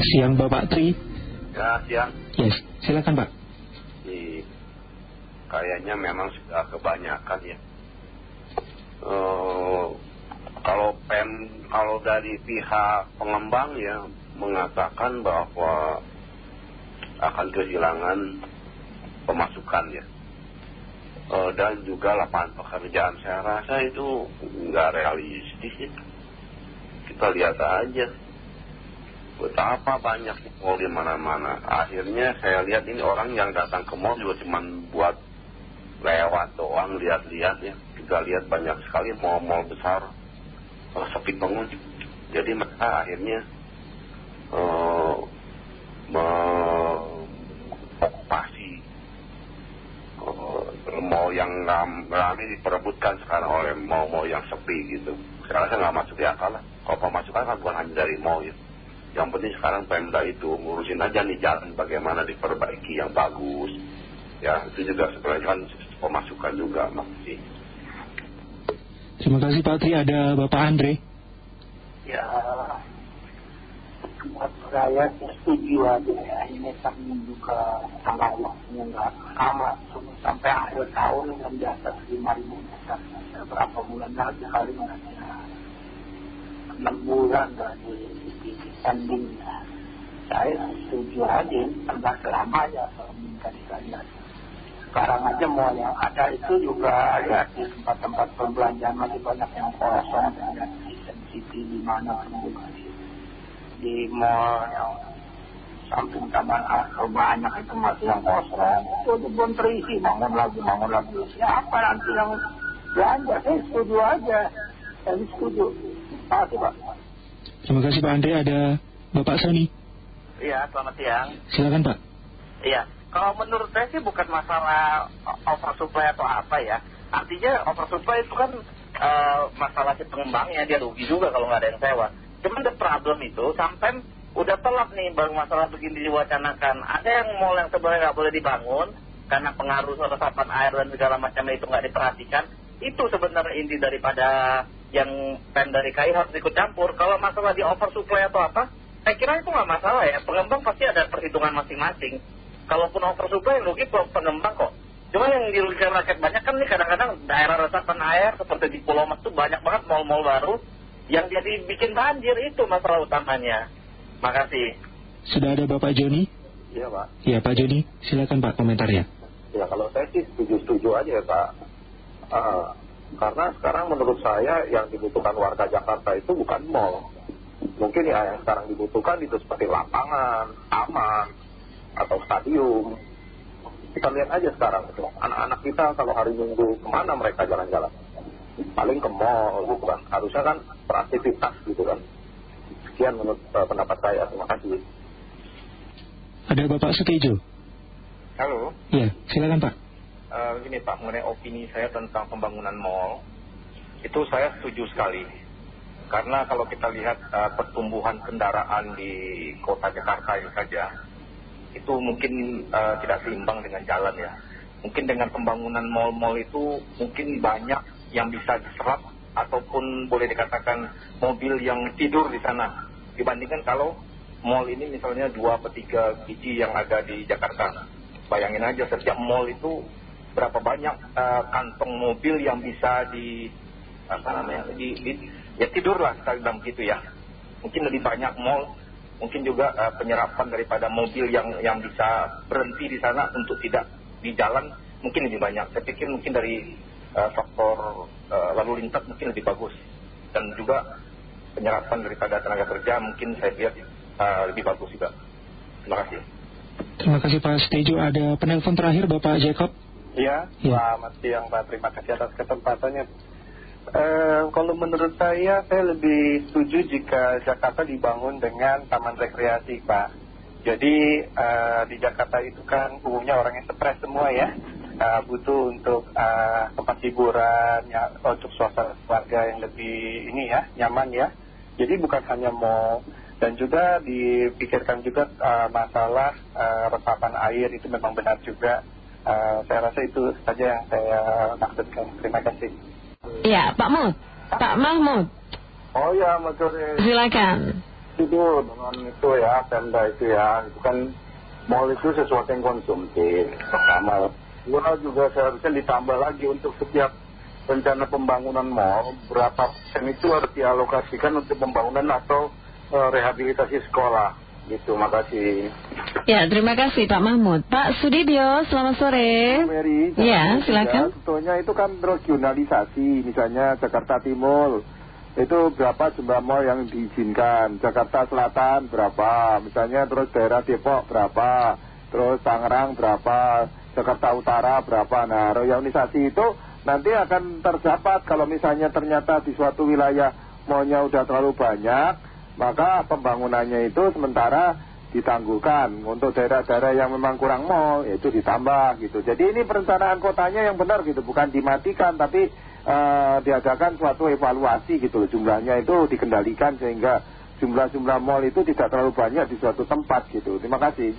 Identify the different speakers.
Speaker 1: Siang Bapak Tri.
Speaker 2: Ya, siang.
Speaker 1: Yes, silakan Pak.
Speaker 2: Di, kayaknya memang sudah kebanyakan ya. Eh, kalau pem, kalau dari pihak pengembang ya mengatakan bahwa akan kehilangan pemasukan ya. Eh, dan juga lapangan pekerjaan saya rasa itu nggak realistis ya. Kita lihat aja betapa banyak mall di mana-mana. Akhirnya saya lihat ini orang yang datang ke mall juga cuma buat lewat doang, lihat-lihat ya. Kita lihat banyak sekali mall-mall besar uh, sepi pengunjung. Jadi mereka akhirnya uh, mengokupasi uh, mall yang ramai diperebutkan sekarang oleh mall-mall yang sepi gitu. Saya rasa nggak masuk di akal lah. Kalau pemasukan kan bukan hanya dari mall ya yang penting sekarang Pemda itu ngurusin aja nih jalan bagaimana diperbaiki yang bagus. Ya itu juga sebenarnya kan pemasukan juga makasih
Speaker 1: Terima kasih Pak Tri. Ada Bapak Andre?
Speaker 3: Ya saya setuju aja ya ini kan juga tanggal waktunya nggak lama. Cuma sampai akhir tahun yang di atas lima ribu meter berapa bulan lagi kali ya enam bulan dari ending saya setuju aja tambah selamanya kalau minta dikalian sekarang aja mau yang ada itu juga lihat di tempat-tempat perbelanjaan masih banyak yang kosong dan di City di mana pun di, mall yang samping taman atau banyak itu masih yang kosong. Itu belum terisi bangun lagi bangun lagi. Siapa nanti yang belanja? Saya setuju aja. Saya setuju terima kasih Pak.
Speaker 1: Terima kasih Pak Andre. Ada Bapak Sony
Speaker 4: Iya selamat siang.
Speaker 1: Silakan Pak.
Speaker 4: Iya kalau menurut saya sih bukan masalah oversupply atau apa ya. Artinya oversupply itu kan masalah si pengembangnya Dia rugi juga kalau nggak ada yang sewa. Cuman the problem itu sampai udah telat nih baru masalah begini diwacanakan. Ada yang mall yang sebenarnya nggak boleh dibangun Karena pengaruh resapan air dan segala macam itu nggak diperhatikan. Itu sebenarnya inti daripada yang pen dari KAI harus ikut campur. Kalau masalah di oversupply atau apa Saya kira itu nggak masalah ya. Pengembang pasti ada perhitungan masing-masing. Kalaupun oversupply rugi pengembang kok. Cuma yang dirugikan rakyat banyak kan nih kadang-kadang daerah resapan air Seperti di Pulau Mas itu banyak banget mal-mal baru Yang jadi bikin banjir. Itu masalah utamanya. Makasih.
Speaker 1: Sudah ada Bapak Joni?
Speaker 2: Iya Pak.
Speaker 1: Ya Pak Joni silakan Pak komentarnya.
Speaker 2: Ya kalau saya sih setuju-setuju aja ya Pak karena sekarang menurut saya yang dibutuhkan warga Jakarta itu bukan mall. Mungkin ya yang sekarang dibutuhkan itu seperti lapangan, taman atau stadium. Kita lihat aja sekarang itu. Anak-anak kita kalau hari minggu ke mana mereka jalan-jalan? Paling ke mall gitu kan harusnya kan beraktivitas gitu kan. Sekian menurut pendapat saya. Terima kasih.
Speaker 1: Ada Bapak Setejo
Speaker 5: halo.
Speaker 1: Ya silakan Pak
Speaker 5: begini Pak, mengenai opini saya tentang pembangunan mall, itu saya setuju sekali. Karena kalau kita lihat pertumbuhan kendaraan di kota Jakarta ini saja, itu mungkin tidak seimbang dengan jalan ya. Mungkin dengan pembangunan mall-mall itu mungkin banyak yang bisa diserap ataupun boleh dikatakan mobil yang tidur di sana. Dibandingkan kalau mall ini misalnya dua atau tiga biji yang ada di Jakarta. Bayangin aja setiap mall itu berapa banyak kantong mobil yang bisa di apa namanya di, di ya tidur lah kita bilang begitu ya. Mungkin lebih banyak mall mungkin juga penyerapan daripada mobil yang yang bisa berhenti di sana untuk tidak di jalan mungkin lebih banyak. Saya pikir mungkin dari faktor lalu lintas mungkin lebih bagus. Dan juga penyerapan daripada tenaga kerja mungkin saya lihat lebih bagus juga. Terima kasih.
Speaker 1: Terima kasih Pak Setejo ada penelpon terakhir Bapak Jacob
Speaker 6: Ya, selamat siang Pak. Terima kasih atas kesempatannya. Eh, kalau menurut saya, saya lebih setuju jika Jakarta dibangun dengan taman rekreasi, Pak. Jadi eh, di Jakarta itu kan umumnya orang yang stres semua ya. Eh, butuh untuk tempat hiburan, ya, untuk suasana keluarga yang lebih ini ya, nyaman ya. Jadi bukan hanya mau dan juga dipikirkan juga masalah resapan air itu memang benar juga. Uh, saya rasa itu saja yang saya maksudkan. Terima kasih.
Speaker 7: Ya, Pak Mut. Pak Mahmud.
Speaker 2: Oh ya, Mas.
Speaker 7: Silakan.
Speaker 6: itu dengan itu ya Pemda itu ya itu kan mall itu sesuatu yang konsumtif pertama Dua juga seharusnya ditambah lagi untuk setiap rencana pembangunan mall berapa persen itu harus dialokasikan untuk pembangunan atau eh, rehabilitasi sekolah gitu makasih.
Speaker 7: Ya, terima kasih Pak Mahmud. Pak Sudibyo, selamat sore.
Speaker 6: Mary.
Speaker 7: Ya, silakan.
Speaker 6: sebetulnya itu kan regionalisasi misalnya Jakarta Timur. Itu berapa jumlah mall yang diizinkan? Jakarta Selatan berapa? Misalnya terus daerah Depok berapa? Terus Tangerang berapa? Jakarta Utara berapa? Nah regionalisasi itu nanti akan terdapat. Kalau misalnya ternyata di suatu wilayah mallnya udah terlalu banyak maka pembangunannya itu sementara ditangguhkan untuk daerah-daerah yang memang kurang mall itu ditambah gitu. Jadi ini perencanaan kotanya yang benar gitu bukan dimatikan tapi eh, diadakan suatu evaluasi gitu jumlahnya itu dikendalikan sehingga jumlah-jumlah mall itu tidak terlalu banyak di suatu tempat gitu. Terima kasih